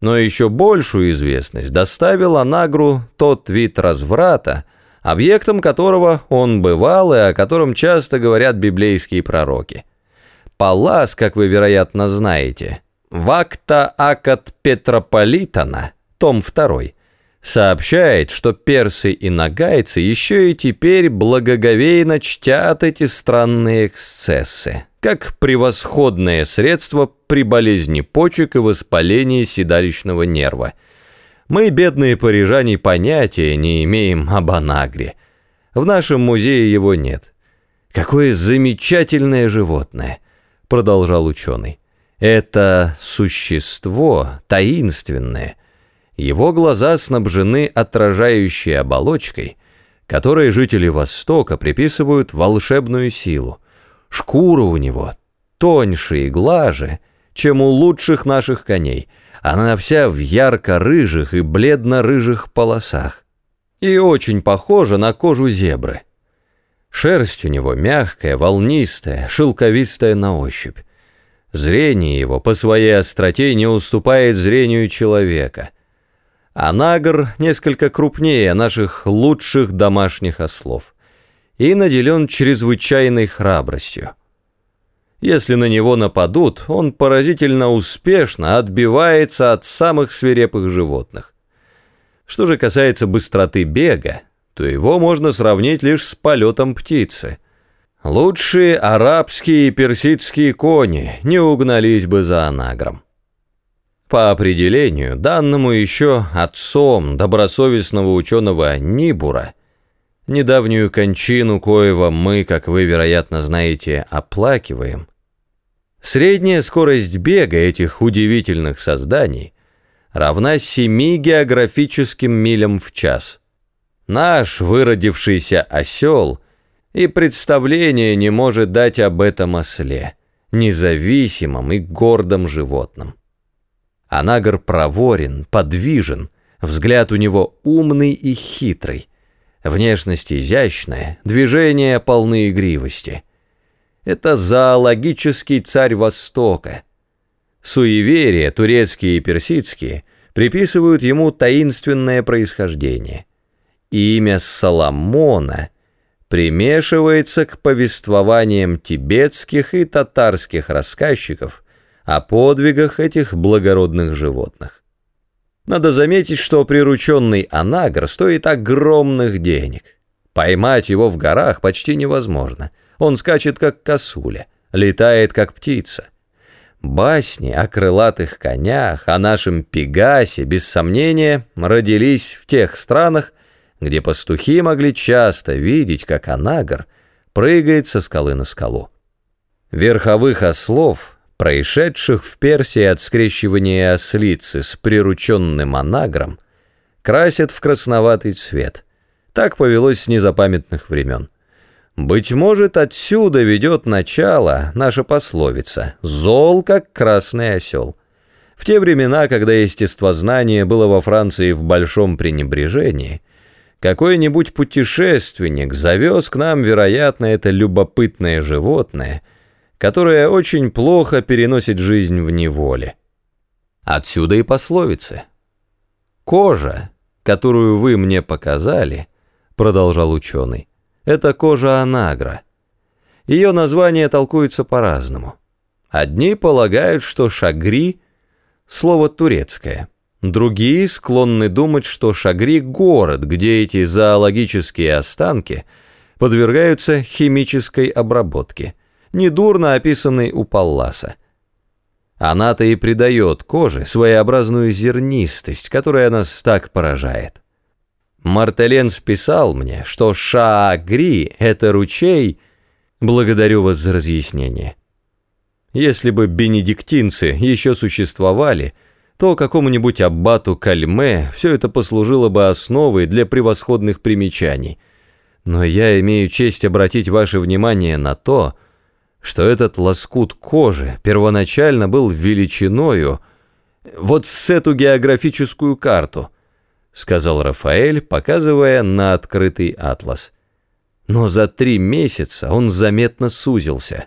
Но еще большую известность доставил Анагру тот вид разврата, объектом которого он бывал и о котором часто говорят библейские пророки. Палас, как вы, вероятно, знаете, «Вакта акат Петрополитана», том 2, сообщает, что персы и нагайцы еще и теперь благоговейно чтят эти странные эксцессы, как превосходное средство при болезни почек и воспалении седалищного нерва. Мы, бедные парижане, понятия не имеем об анагре. В нашем музее его нет. Какое замечательное животное, продолжал ученый. Это существо таинственное, его глаза снабжены отражающей оболочкой, которой жители Востока приписывают волшебную силу. Шкура у него тоньше и глаже, чем у лучших наших коней. Она вся в ярко-рыжих и бледно-рыжих полосах. И очень похожа на кожу зебры. Шерсть у него мягкая, волнистая, шелковистая на ощупь. Зрение его по своей остроте не уступает зрению человека — а нагр несколько крупнее наших лучших домашних ослов и наделен чрезвычайной храбростью. Если на него нападут, он поразительно успешно отбивается от самых свирепых животных. Что же касается быстроты бега, то его можно сравнить лишь с полетом птицы. Лучшие арабские и персидские кони не угнались бы за анагром. По определению, данному еще отцом добросовестного ученого Нибура, недавнюю кончину коего мы, как вы, вероятно, знаете, оплакиваем, средняя скорость бега этих удивительных созданий равна 7 географическим милям в час. Наш выродившийся осел и представление не может дать об этом осле, независимом и гордом животном. Анагар проворен, подвижен, взгляд у него умный и хитрый, внешность изящная, движения полны игривости. Это зоологический царь Востока. Суеверия, турецкие и персидские, приписывают ему таинственное происхождение. Имя Соломона примешивается к повествованиям тибетских и татарских рассказчиков – о подвигах этих благородных животных. Надо заметить, что прирученный анагр стоит огромных денег. Поймать его в горах почти невозможно. Он скачет, как косуля, летает, как птица. Басни о крылатых конях, о нашем Пегасе, без сомнения, родились в тех странах, где пастухи могли часто видеть, как анагр прыгает со скалы на скалу. Верховых ослов происшедших в Персии от скрещивания ослицы с прирученным анагром, красят в красноватый цвет. Так повелось с незапамятных времен. Быть может, отсюда ведет начало наша пословица «зол, как красный осел». В те времена, когда естествознание было во Франции в большом пренебрежении, какой-нибудь путешественник завез к нам, вероятно, это любопытное животное – которая очень плохо переносит жизнь в неволе. Отсюда и пословицы. «Кожа, которую вы мне показали», — продолжал ученый, — «это кожа анагра. Ее название толкуется по-разному. Одни полагают, что шагри — слово турецкое, другие склонны думать, что шагри — город, где эти зоологические останки подвергаются химической обработке — недурно описанный у Палласа. Она-то и придает коже своеобразную зернистость, которая нас так поражает. Мартелен списал мне, что Шаагри — это ручей. Благодарю вас за разъяснение. Если бы бенедиктинцы еще существовали, то какому-нибудь аббату Кальме все это послужило бы основой для превосходных примечаний. Но я имею честь обратить ваше внимание на то, что этот лоскут кожи первоначально был величиною вот с эту географическую карту, сказал Рафаэль, показывая на открытый атлас. Но за три месяца он заметно сузился.